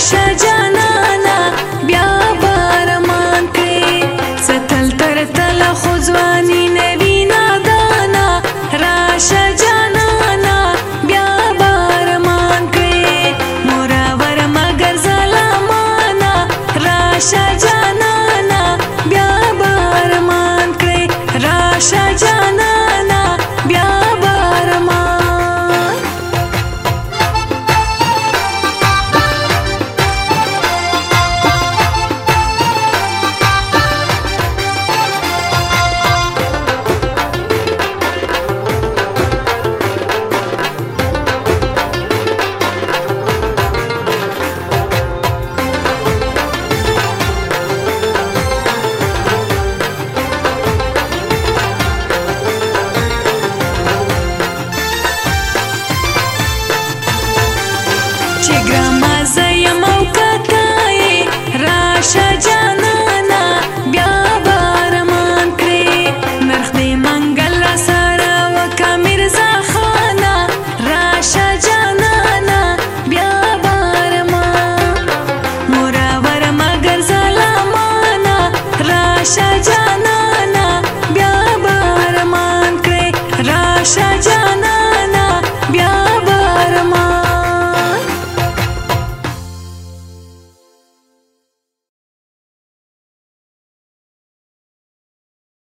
下整 Te gramas aí a mão